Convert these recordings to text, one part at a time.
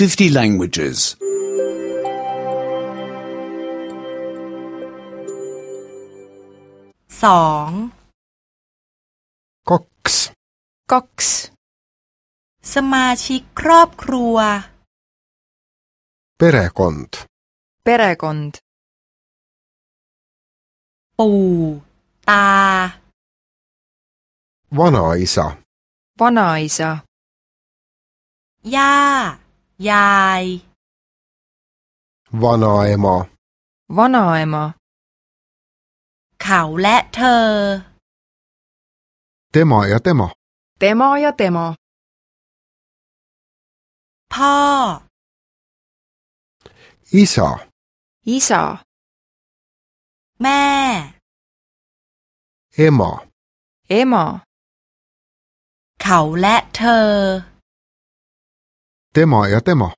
50 languages. 2. อง cox cox สมาชิกครอบครัว perekond perekond ปู่ตา vanaisa vanaisa ย่ายายวานาเอมาวานาเอมาเขาและเธอเตมอยาเตมาเตมอยาเตมาพ่ออีสาอีสาแม่เอมาเอมาเขาและเธอ tema ja tema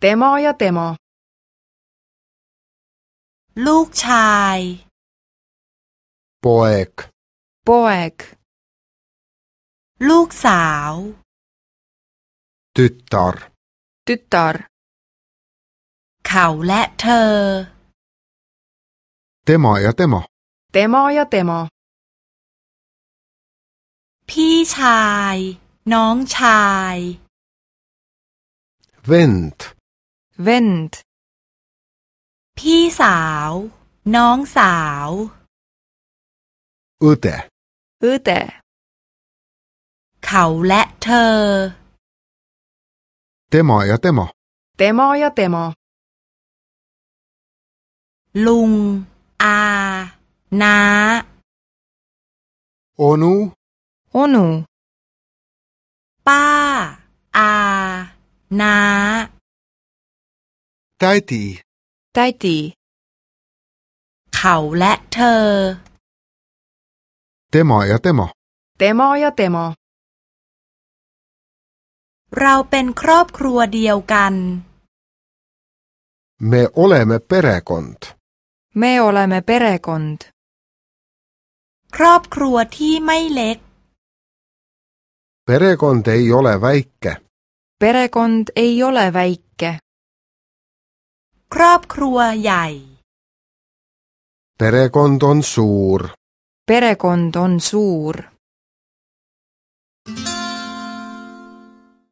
tema ja tema ลูกชาย poek poek ลูกสาว tyttar tyttar เขาและเธอ tema ja tema tema ja tema พี่ชาย น้องชาย Wind Wind พี่สาว น้องสาวอ u เตะอ e เขาและเธอ เตมอย a เตมอเตมอยาเตมอลุง อานา โอนูโอนู ป้า อานาตายตีตายตี เขาและเธอเตมอยาเตมอเตมอยาเตมอเราเป็นครอบครัวเดียวกันเมโอเลเมเปเรคอนต์เมโอเลเมเปเรคอนต์ครอบครัวที่ไม่เล็กเปเรคอนต์เอโยเลไวเกเปเรคอนต์เอโยเลไวครอบครัวใหญ่ Perekond on suur. Perekond on suur.